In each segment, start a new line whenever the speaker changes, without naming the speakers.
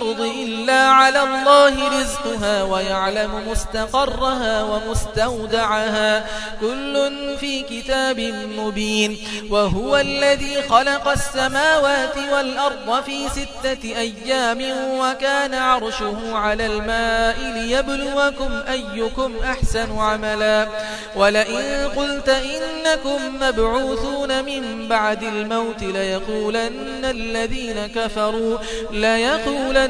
الأرض إلا على الله رزقها ويعلم مستقرها ومستودعها. كل في كتاب مبين. وهو الذي خلق السماوات والأرض في ستة أيام وكان عرشه على الماء ليبلوكم أيكم أحسن عملا. ولئن قلت إنكم مبعوثون من بعد الموت ليقولن الذين كفروا ليقولن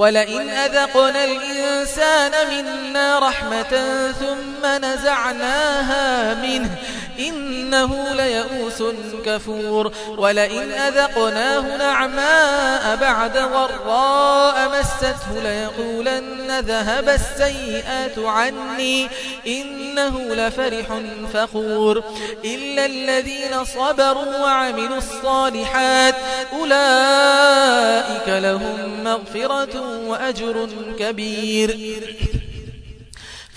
ولئن أذقنا الإنسان منا رحمة ثم نزعناها منه إنه ليئوس كفور. ولئن أذقناه نعماء بعد ضراء مسته ليقولن ذهب السيئات عني. إنه لفرح فخور. إلا الذين صبروا وعملوا الصالحات أولئك لهم مغفرة وأجر كبير.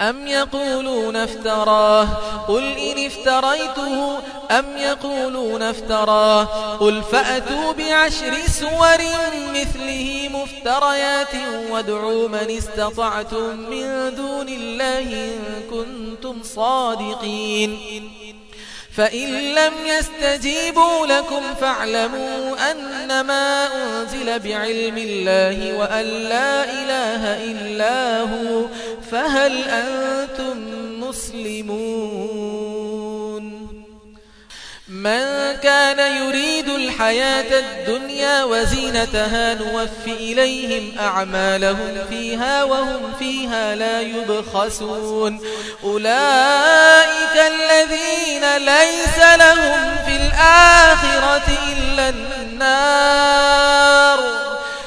أم يقولون افتراه؟ قل إن افتريته أم يقولون افتراه؟ قل فأتوا بعشر سور مثله مفتريات وادعوا من استطعتم من دون الله إن كنتم صادقين. فإن لم يستجيبوا لكم فاعلموا أنما أنزل بعلم الله وأن لا إله إلا هو فهل أنتم مسلمون؟ من كان يريد الحياة الدنيا وزينتها نوفي إليهم أعمالهم فيها وهم فيها لا يبخسون. أولئك الذين ليس لهم في الآخرة إلا النار.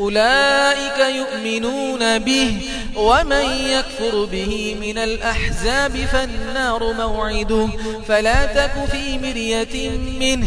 أولئك يؤمنون به ومن يكفر به من الأحزاب فالنار موعده فلا تك في مرية منه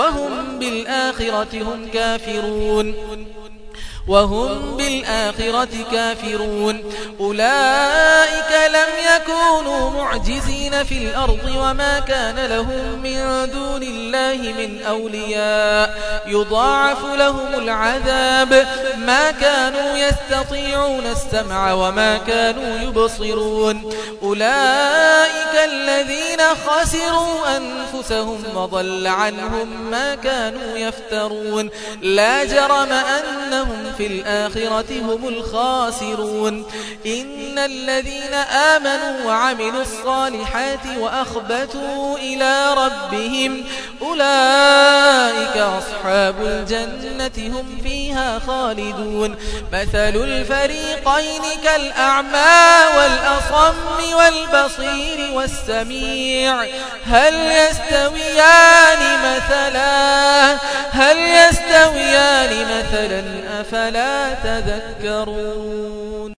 وهم بالآخرة هم كافرون. وهم بالآخرة كافرون. أولئك لم يكونوا معجزين في الأرض وما كان لهم من دون الله من أولياء. يضاعف لهم العذاب. ما كانوا يستطيعون السمع وما كانوا يبصرون. أولئك الذين خسروا أنفسهم وضل عنهم ما كانوا يفترون. لا جرم أنهم في الآخرة هم الخاسرون. إن الذين آمنوا وعملوا الصالحات وأخبتوا إلى ربهم أولئك أصحاب الجنة هم فيها خالدون مثل الفريقين كالأعمى والأصم والبصير والسميع. هل يستويان مثلا؟ هل يستويان مثلا؟ أفلا تذكرون؟